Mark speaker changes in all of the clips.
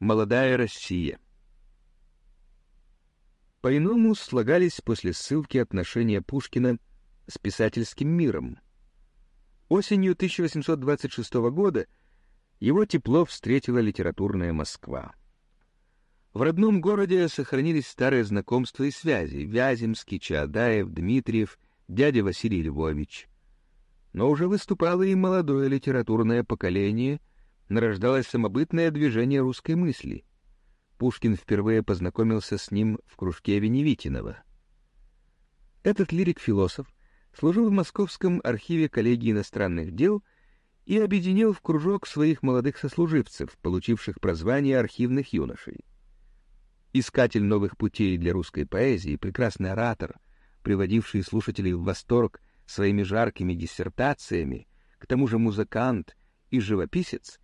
Speaker 1: Молодая Россия. По-иному слагались после ссылки отношения Пушкина с писательским миром. Осенью 1826 года его тепло встретила литературная Москва. В родном городе сохранились старые знакомства и связи — Вяземский, Чаадаев, Дмитриев, дядя Василий Львович. Но уже выступало и молодое литературное поколение, нарождалось самобытное движение русской мысли. Пушкин впервые познакомился с ним в кружке Веневитинова. Этот лирик-философ служил в Московском архиве коллегии иностранных дел и объединил в кружок своих молодых сослуживцев, получивших прозвание архивных юношей. Искатель новых путей для русской поэзии, прекрасный оратор, приводивший слушателей в восторг своими жаркими диссертациями, к тому же музыкант и живописец,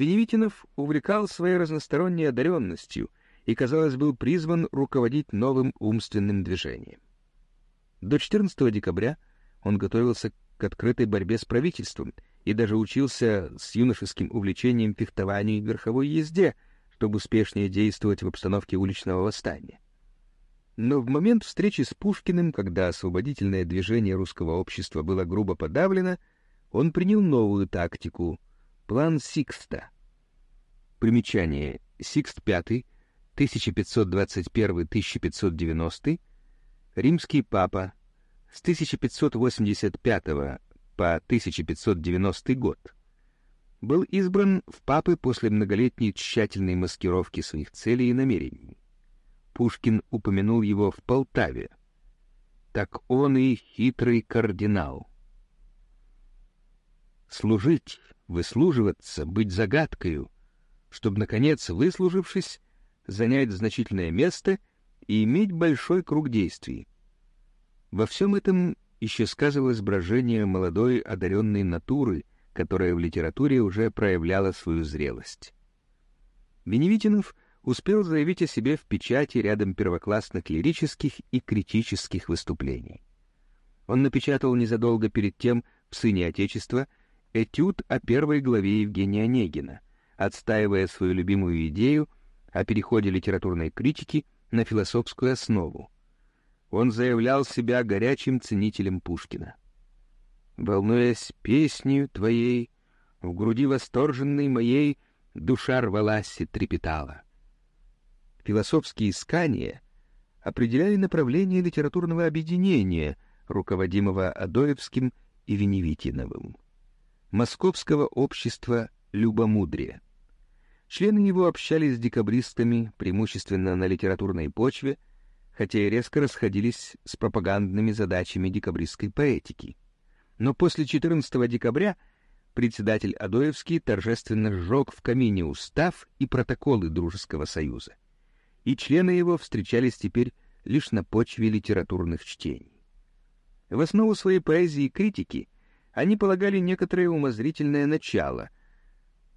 Speaker 1: Веневитинов увлекал своей разносторонней одаренностью и, казалось, был призван руководить новым умственным движением. До 14 декабря он готовился к открытой борьбе с правительством и даже учился с юношеским увлечением фехтованию и верховой езде, чтобы успешнее действовать в обстановке уличного восстания. Но в момент встречи с Пушкиным, когда освободительное движение русского общества было грубо подавлено, он принял новую тактику — план Сикста. Примечание. Сикст V, 1521-1590, римский папа, с 1585 по 1590 год, был избран в папы после многолетней тщательной маскировки своих целей и намерений. Пушкин упомянул его в Полтаве. Так он и хитрый кардинал. Служить, выслуживаться, быть загадкою, чтобы, наконец, выслужившись, занять значительное место и иметь большой круг действий. Во всем этом еще сказывалось брожение молодой одаренной натуры, которая в литературе уже проявляла свою зрелость. Веневитинов — успел заявить о себе в печати рядом первоклассных лирических и критических выступлений. Он напечатал незадолго перед тем в «Сыне Отечества» этюд о первой главе Евгения Онегина, отстаивая свою любимую идею о переходе литературной критики на философскую основу. Он заявлял себя горячим ценителем Пушкина. «Волнуясь песнью твоей, в груди восторженной моей душа рвалась и трепетала» философские искания определяли направление литературного объединения, руководимого Адоевским и Веневитиновым, Московского общества любомудрия. Члены его общались с декабристами преимущественно на литературной почве, хотя и резко расходились с пропагандными задачами декабристской поэтики. Но после 14 декабря председатель Адоевский торжественно сжег в камине устав и протоколы Дружеского союза и члены его встречались теперь лишь на почве литературных чтений. В основу своей поэзии и критики они полагали некоторое умозрительное начало,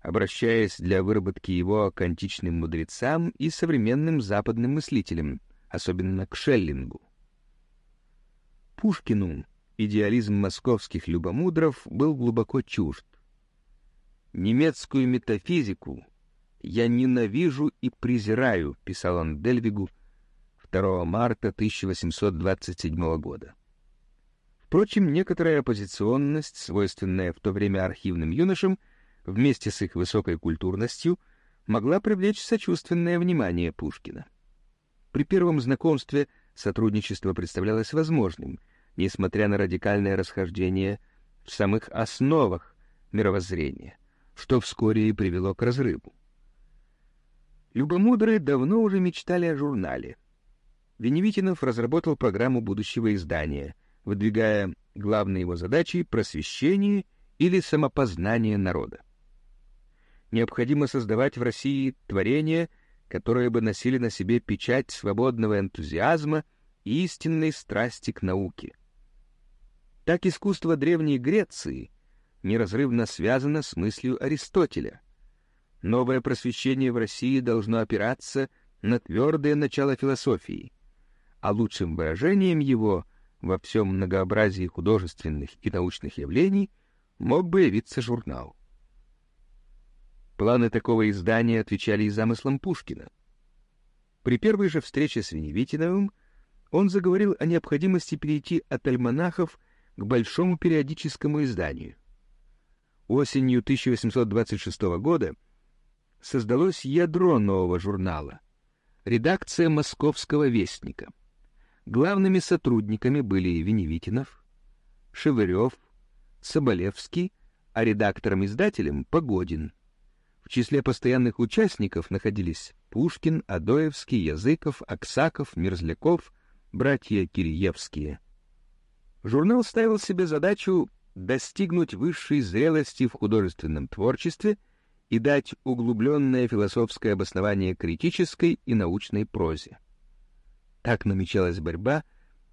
Speaker 1: обращаясь для выработки его к античным мудрецам и современным западным мыслителям, особенно к Шеллингу. Пушкину идеализм московских любомудров был глубоко чужд. Немецкую метафизику «Я ненавижу и презираю», — писал он Дельвигу 2 марта 1827 года. Впрочем, некоторая оппозиционность, свойственная в то время архивным юношам, вместе с их высокой культурностью, могла привлечь сочувственное внимание Пушкина. При первом знакомстве сотрудничество представлялось возможным, несмотря на радикальное расхождение в самых основах мировоззрения, что вскоре и привело к разрыву. Любомудрые давно уже мечтали о журнале. Веневитинов разработал программу будущего издания, выдвигая главные его задачи просвещение или самопознание народа. Необходимо создавать в России творения, которые бы носили на себе печать свободного энтузиазма и истинной страсти к науке. Так искусство Древней Греции неразрывно связано с мыслью Аристотеля — Новое просвещение в России должно опираться на твердое начало философии, а лучшим выражением его во всем многообразии художественных и научных явлений мог бы явиться журнал. Планы такого издания отвечали и замыслам Пушкина. При первой же встрече с Веневитиновым он заговорил о необходимости перейти от альманахов к большому периодическому изданию. Осенью 1826 года создалось ядро нового журнала — редакция «Московского вестника». Главными сотрудниками были Веневитинов, Шевырев, Соболевский, а редактором-издателем — Погодин. В числе постоянных участников находились Пушкин, Адоевский, Языков, Аксаков, Мерзляков, братья Киреевские. Журнал ставил себе задачу достигнуть высшей зрелости в художественном творчестве и дать углубленное философское обоснование критической и научной прозе. Так намечалась борьба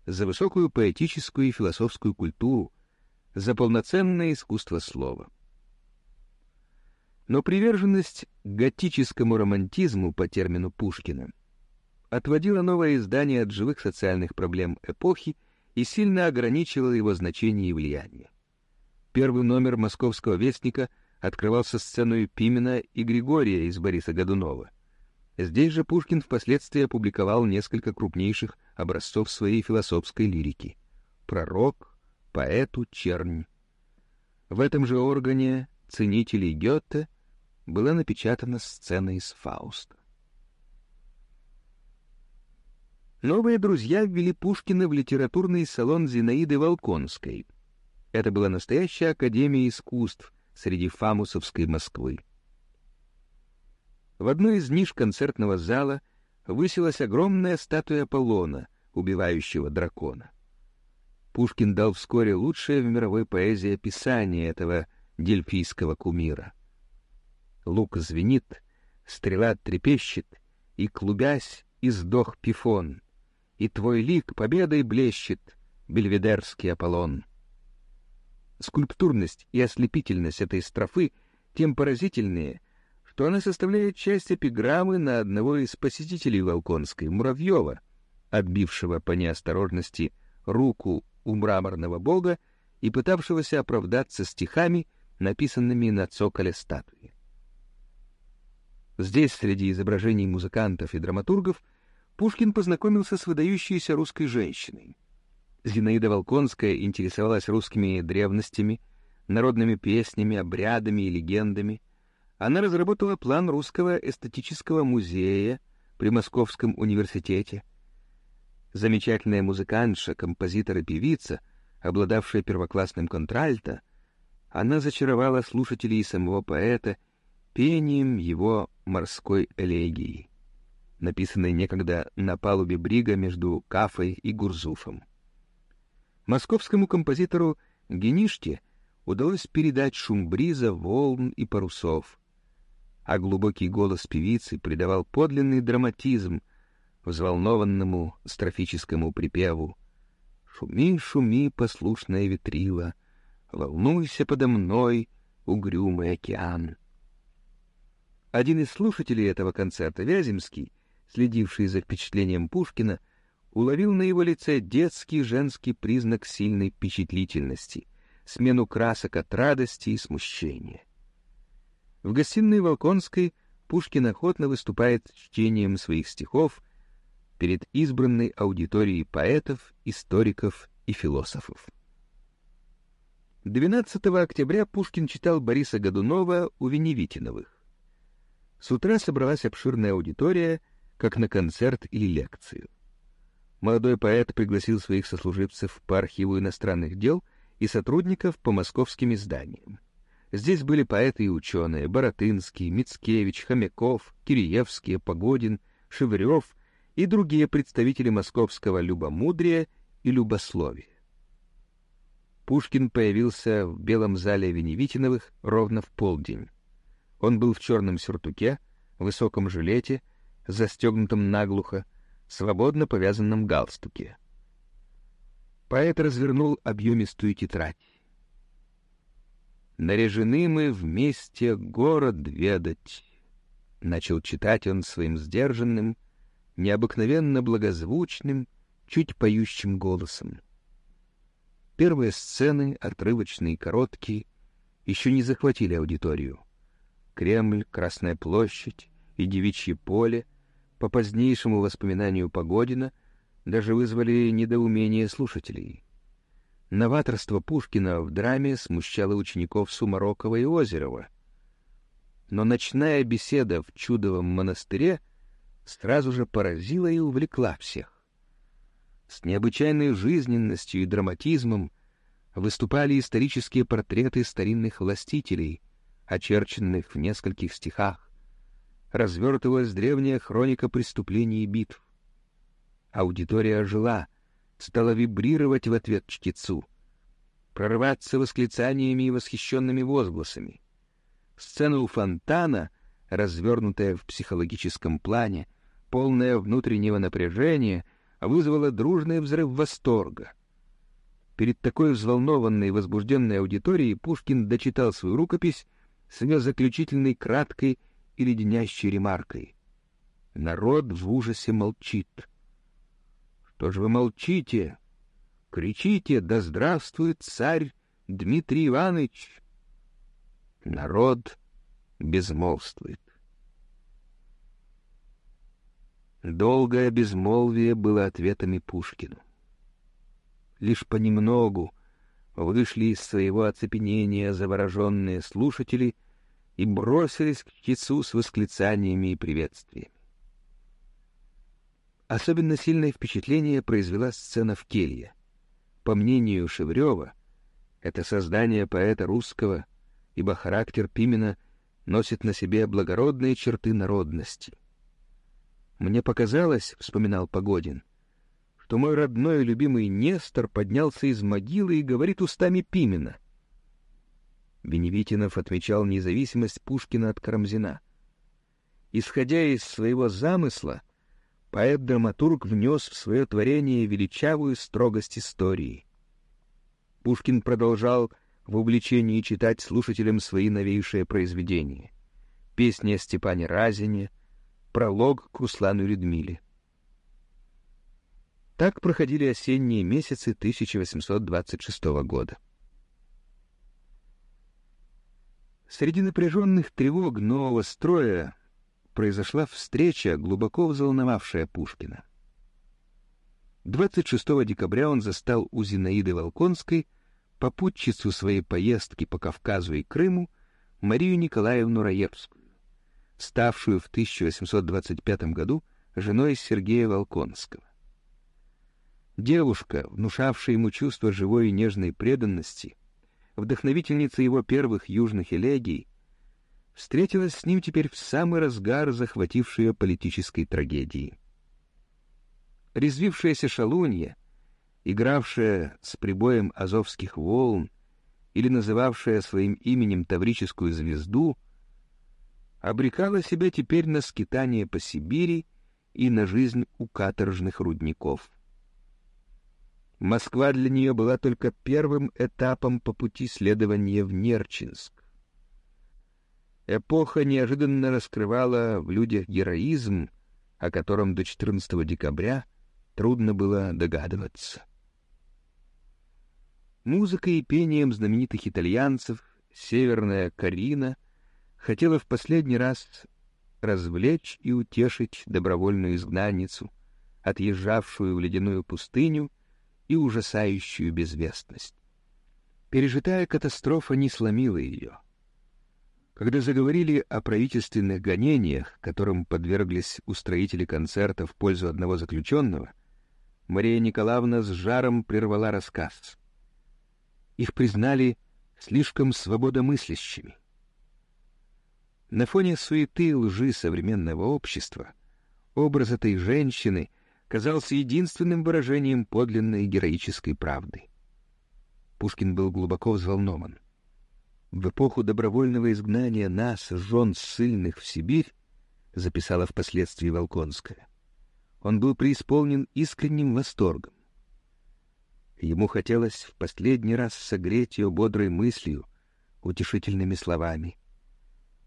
Speaker 1: за высокую поэтическую и философскую культуру, за полноценное искусство слова. Но приверженность готическому романтизму по термину Пушкина отводила новое издание от живых социальных проблем эпохи и сильно ограничивала его значение и влияние. Первый номер «Московского вестника» открывался сценой Пимена и Григория из Бориса Годунова. Здесь же Пушкин впоследствии опубликовал несколько крупнейших образцов своей философской лирики «Пророк», «Поэту», «Чернь». В этом же органе «Ценителей Гёте» была напечатана сцена из Фауста. Новые друзья ввели Пушкина в литературный салон Зинаиды Волконской. Это была настоящая академия искусств среди фамусовской Москвы. В одной из ниш концертного зала высилась огромная статуя Аполлона, убивающего дракона. Пушкин дал вскоре лучшее в мировой поэзии описание этого дельфийского кумира. Лук звенит, стрела трепещет, и, клубясь, издох пифон — и твой лик победой блещет, бельведерский Аполлон. Скульптурность и ослепительность этой строфы тем поразительнее, что она составляет часть эпиграммы на одного из посетителей Волконской, Муравьева, отбившего по неосторожности руку у мраморного бога и пытавшегося оправдаться стихами, написанными на цоколе статуи. Здесь, среди изображений музыкантов и драматургов, Пушкин познакомился с выдающейся русской женщиной. Зинаида Волконская интересовалась русскими древностями, народными песнями, обрядами и легендами. Она разработала план русского эстетического музея при Московском университете. Замечательная музыкантша, композитор и певица, обладавшая первоклассным контральто, она зачаровала слушателей самого поэта пением его морской элегии написанной некогда на палубе брига между Кафой и Гурзуфом. Московскому композитору Гениште удалось передать шум бриза, волн и парусов, а глубокий голос певицы придавал подлинный драматизм взволнованному строфическому припеву «Шуми, шуми, послушная ветрила, волнуйся подо мной, угрюмый океан». Один из слушателей этого концерта, Вяземский, следивший за впечатлением Пушкина, уловил на его лице детский женский признак сильной впечатлительности, смену красок от радости и смущения. В гостиной Волконской Пушкин охотно выступает чтением своих стихов перед избранной аудиторией поэтов, историков и философов. 12 октября Пушкин читал Бориса Годунова у Веневитиновых. С утра собралась обширная аудитория, как на концерт или лекцию. Молодой поэт пригласил своих сослуживцев по архиву иностранных дел и сотрудников по московским изданиям. Здесь были поэты и ученые — Боротынский, Мицкевич, Хомяков, Киреевский, Погодин, Шевырев и другие представители московского любомудрия и любословия. Пушкин появился в белом зале Веневитиновых ровно в полдень. Он был в черном сюртуке, высоком жилете застегнутом наглухо, свободно повязанном галстуке. Поэт развернул объемистую тетрадь. «Наряжены мы вместе город ведать», — начал читать он своим сдержанным, необыкновенно благозвучным, чуть поющим голосом. Первые сцены, отрывочные и короткие, еще не захватили аудиторию. Кремль, Красная площадь и Девичье поле, по позднейшему воспоминанию Погодина, даже вызвали недоумение слушателей. Новаторство Пушкина в драме смущало учеников Сумарокова и Озерова. Но ночная беседа в Чудовом монастыре сразу же поразила и увлекла всех. С необычайной жизненностью и драматизмом выступали исторические портреты старинных властителей, очерченных в нескольких стихах. Развертывалась древняя хроника преступлений и битв. Аудитория жила, стала вибрировать в ответ чтецу, прорваться восклицаниями и восхищенными возгласами. Сцена у фонтана, развернутая в психологическом плане, полная внутреннего напряжения — вызвало дружный взрыв восторга. Перед такой взволнованной и возбужденной аудиторией Пушкин дочитал свою рукопись с ее заключительной краткой и леденящей ремаркой. Народ в ужасе молчит. «Что же вы молчите? Кричите, да здравствует царь Дмитрий Иванович!» Народ безмолвствует. Долгое безмолвие было ответами Пушкину. Лишь понемногу вышли из своего оцепенения завороженные слушатели и бросились к чтецу с восклицаниями и приветствиями. Особенно сильное впечатление произвела сцена в келье. По мнению Шеврева, это создание поэта русского, ибо характер Пимена носит на себе благородные черты народности — мне показалось, — вспоминал Погодин, — что мой родной и любимый Нестор поднялся из могилы и говорит устами Пимена. Беневитинов отмечал независимость Пушкина от Карамзина. Исходя из своего замысла, поэт-драматург внес в свое творение величавую строгость истории. Пушкин продолжал в увлечении читать слушателям свои новейшие произведения. Песни о Степане Разине — Пролог к Руслану Людмиле. Так проходили осенние месяцы 1826 года. Среди напряженных тревог нового строя произошла встреча, глубоко взволновавшая Пушкина. 26 декабря он застал у Зинаиды Волконской попутчицу своей поездки по Кавказу и Крыму Марию Николаевну Раевскую ставшую в 1825 году женой Сергея Волконского. Девушка, внушавшая ему чувство живой и нежной преданности, вдохновительница его первых южных элегий, встретилась с ним теперь в самый разгар захватившей политической трагедии. Резвившаяся шалунья, игравшая с прибоем азовских волн или называвшая своим именем таврическую звезду — обрекала себя теперь на скитание по Сибири и на жизнь у каторжных рудников. Москва для нее была только первым этапом по пути следования в Нерчинск. Эпоха неожиданно раскрывала в людях героизм, о котором до 14 декабря трудно было догадываться. Музыкой и пением знаменитых итальянцев «Северная Карина» хотела в последний раз развлечь и утешить добровольную изгнанницу, отъезжавшую в ледяную пустыню и ужасающую безвестность. Пережитая катастрофа не сломила ее. Когда заговорили о правительственных гонениях, которым подверглись устроители концерта в пользу одного заключенного, Мария Николаевна с жаром прервала рассказ. Их признали слишком свободомыслящими. На фоне суеты и лжи современного общества образ этой женщины казался единственным выражением подлинной героической правды. Пушкин был глубоко взволнован. В эпоху добровольного изгнания нас, жен ссыльных в Сибирь, записала впоследствии Волконская, он был преисполнен искренним восторгом. Ему хотелось в последний раз согреть ее бодрой мыслью, утешительными словами,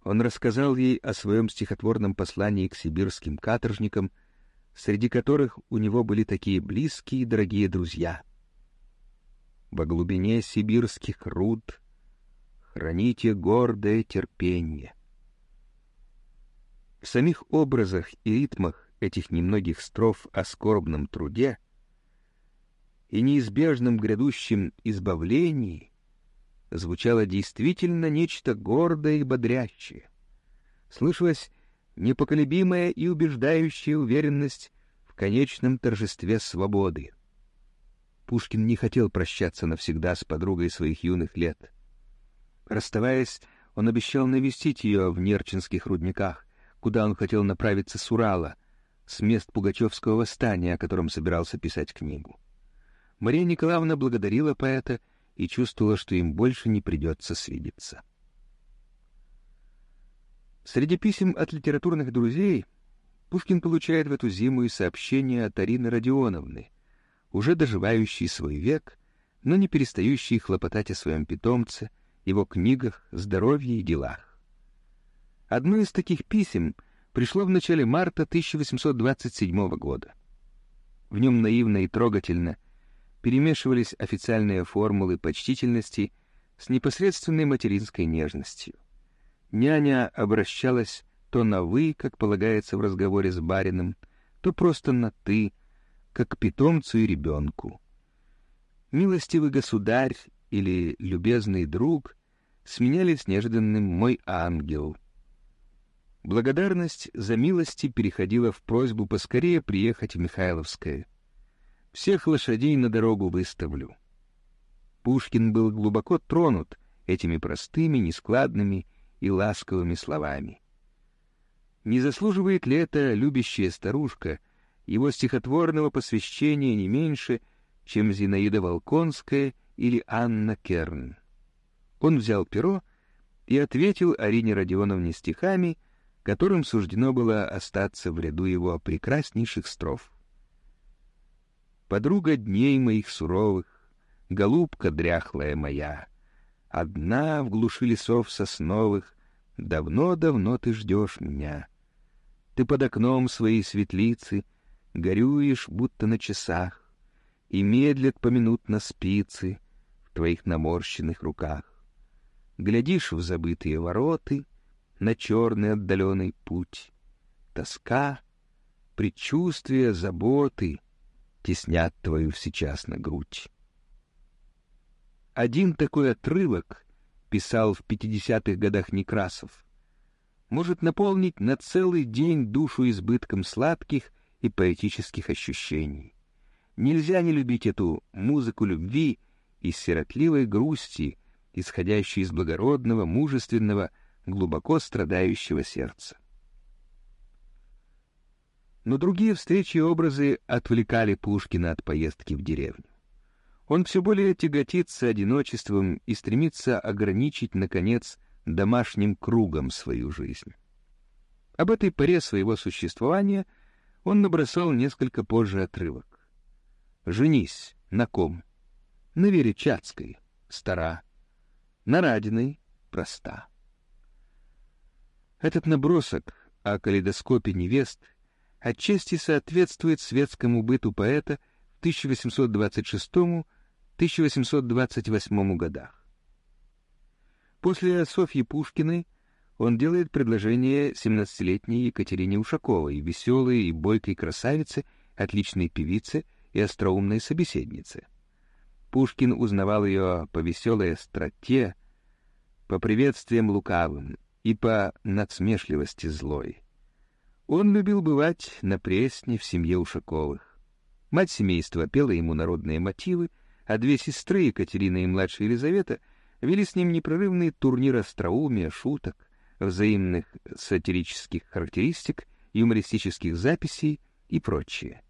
Speaker 1: он рассказал ей о своем стихотворном послании к сибирским каторжникам, среди которых у него были такие близкие и дорогие друзья. Во глубине сибирских руд храните гордое терпение. В самих образах и ритмах этих немногих строф о скорбном труде и неизбежном грядущем избавлении звучало действительно нечто гордое и бодрящее. Слышалась непоколебимая и убеждающая уверенность в конечном торжестве свободы. Пушкин не хотел прощаться навсегда с подругой своих юных лет. Расставаясь, он обещал навестить ее в Нерчинских рудниках, куда он хотел направиться с Урала, с мест Пугачевского восстания, о котором собирался писать книгу. Мария Николаевна благодарила поэта и чувствовала, что им больше не придется свидеться. Среди писем от литературных друзей Пушкин получает в эту зиму и сообщение от Арины Родионовны, уже доживающей свой век, но не перестающей хлопотать о своем питомце, его книгах, здоровье и делах. Одно из таких писем пришло в начале марта 1827 года. В нем наивно и трогательно перемешивались официальные формулы почтительности с непосредственной материнской нежностью. Няня обращалась то на «вы», как полагается в разговоре с барином, то просто на «ты», как к питомцу и ребенку. «Милостивый государь» или «любезный друг» сменялись неожиданным «мой ангел». Благодарность за милости переходила в просьбу поскорее приехать в Михайловское. Всех лошадей на дорогу выставлю. Пушкин был глубоко тронут этими простыми, нескладными и ласковыми словами. Не заслуживает ли эта любящая старушка его стихотворного посвящения не меньше, чем Зинаида Волконская или Анна Керн? Он взял перо и ответил Арине Родионовне стихами, которым суждено было остаться в ряду его прекраснейших строф подруга дней моих суровых, голубка дряхлая моя. Одна в глуши лесов сосновых, давно-давно ты ждешь меня. Ты под окном своей светлицы горюешь, будто на часах, и медлят поминутно спицы твоих наморщенных руках. Глядишь в забытые вороты, на черный отдаленный путь. Тоска, предчувствие заботы — теснят твою сейчас на грудь. Один такой отрывок, писал в 50-х годах Некрасов, может наполнить на целый день душу избытком сладких и поэтических ощущений. Нельзя не любить эту музыку любви и сиротливой грусти, исходящей из благородного, мужественного, глубоко страдающего сердца но другие встречи и образы отвлекали Пушкина от поездки в деревню. Он все более тяготится одиночеством и стремится ограничить, наконец, домашним кругом свою жизнь. Об этой поре своего существования он набросал несколько позже отрывок. «Женись, на ком? На Вере Чацкой, стара, на Радиной, проста». Этот набросок о калейдоскопе невест — отчасти соответствует светскому быту поэта в 1826-1828 годах. После Софьи Пушкиной он делает предложение 17-летней Екатерине Ушаковой, веселой и бойкой красавице, отличной певице и остроумной собеседнице. Пушкин узнавал ее по веселой остроте, по приветствиям лукавым и по надсмешливости злой. Он любил бывать на Пресне в семье Ушаковых. Мать семейства пела ему народные мотивы, а две сестры, Екатерина и младшая Елизавета, вели с ним непрерывный турнир остроумия, шуток, взаимных сатирических характеристик, юмористических записей и прочее.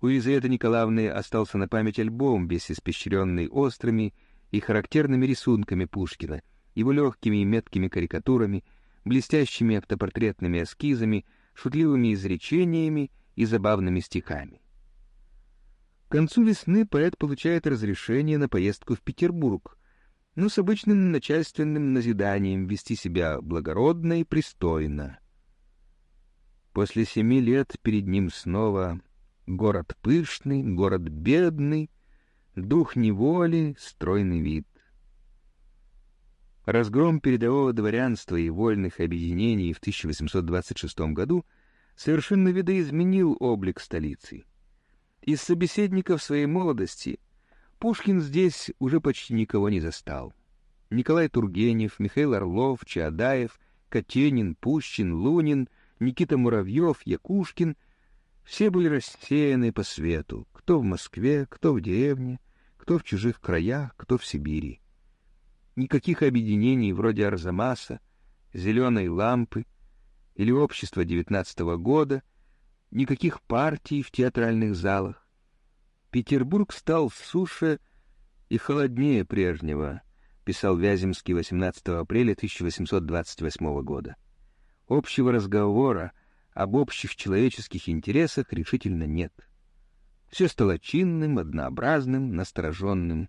Speaker 1: У Елизаветы Николаевны остался на память альбом, весь испещренный острыми и характерными рисунками Пушкина, его легкими и меткими карикатурами, блестящими автопортретными эскизами — шутливыми изречениями и забавными стихами. К концу весны поэт получает разрешение на поездку в Петербург, но с обычным начальственным назиданием вести себя благородно и пристойно. После семи лет перед ним снова город пышный, город бедный, дух неволи, стройный вид. Разгром передового дворянства и вольных объединений в 1826 году совершенно видоизменил облик столицы. Из собеседников своей молодости Пушкин здесь уже почти никого не застал. Николай Тургенев, Михаил Орлов, Чаадаев, Катенин, Пущин, Лунин, Никита Муравьев, Якушкин — все были рассеяны по свету, кто в Москве, кто в деревне, кто в чужих краях, кто в Сибири. Никаких объединений вроде Арзамаса, Зеленой лампы или Общества девятнадцатого года, никаких партий в театральных залах. Петербург стал суше и холоднее прежнего, писал Вяземский 18 апреля 1828 года. Общего разговора об общих человеческих интересах решительно нет. Все стало чинным, однообразным, настороженным.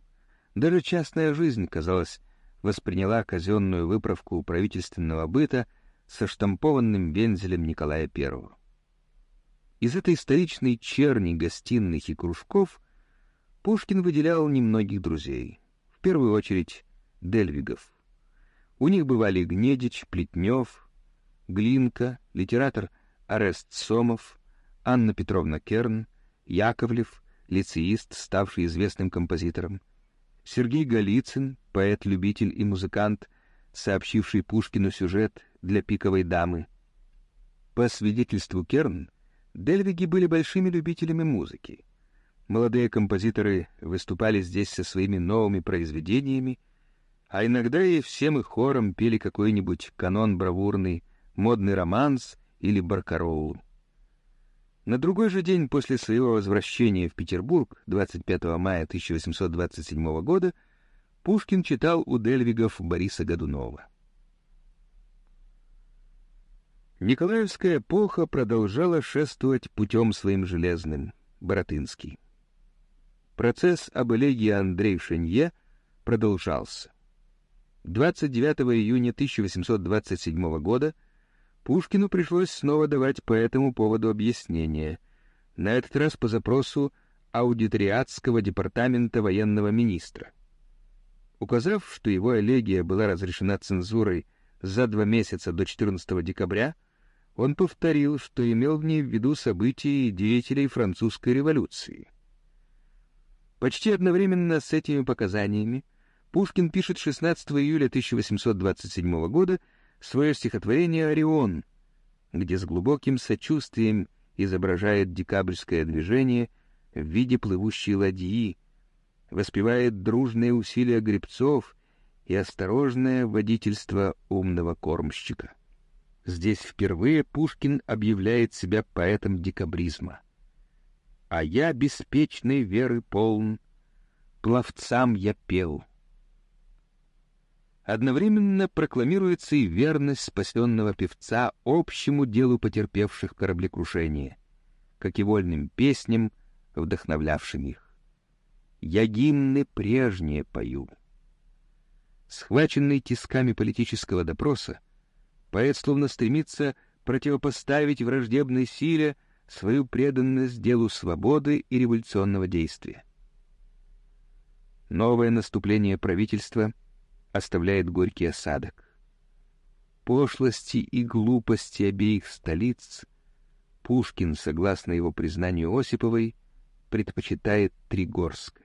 Speaker 1: Даже частная жизнь, казалось, восприняла казенную выправку правительственного быта со штампованным вензелем Николая I. Из этой столичной черни гостиных и кружков Пушкин выделял немногих друзей. В первую очередь Дельвигов. У них бывали Гнедич, Плетнев, Глинка, литератор Арест Сомов, Анна Петровна Керн, Яковлев, лицеист, ставший известным композитором, Сергей Голицын, поэт-любитель и музыкант, сообщивший Пушкину сюжет для «Пиковой дамы». По свидетельству Керн, Дельвиги были большими любителями музыки. Молодые композиторы выступали здесь со своими новыми произведениями, а иногда и всем их хором пели какой-нибудь канон бравурный, модный романс или баркароул. На другой же день после своего возвращения в Петербург, 25 мая 1827 года, Пушкин читал у Дельвигов Бориса Годунова. Николаевская эпоха продолжала шествовать путем своим железным, Боротынский. Процесс об элегии Андрей Шенье продолжался. 29 июня 1827 года Пушкину пришлось снова давать по этому поводу объяснение, на этот раз по запросу аудиториатского департамента военного министра. Указав, что его элегия была разрешена цензурой за два месяца до 14 декабря, он повторил, что имел в ней в виду события и деятелей французской революции. Почти одновременно с этими показаниями Пушкин пишет 16 июля 1827 года свое стихотворение «Орион», где с глубоким сочувствием изображает декабрьское движение в виде плывущей ладьи, воспевает дружные усилия гребцов и осторожное водительство умного кормщика. Здесь впервые Пушкин объявляет себя поэтом декабризма. «А я беспечной веры полн, пловцам я пел». Одновременно прокламируется и верность спасенного певца общему делу потерпевших кораблекрушение, как и вольным песням, вдохновлявшим их. «Я гимны прежние пою». Схваченный тисками политического допроса, поэт словно стремится противопоставить враждебной силе свою преданность делу свободы и революционного действия. Новое наступление правительства — оставляет горький осадок. Пошлости и глупости обеих столиц Пушкин, согласно его признанию Осиповой, предпочитает Тригорск.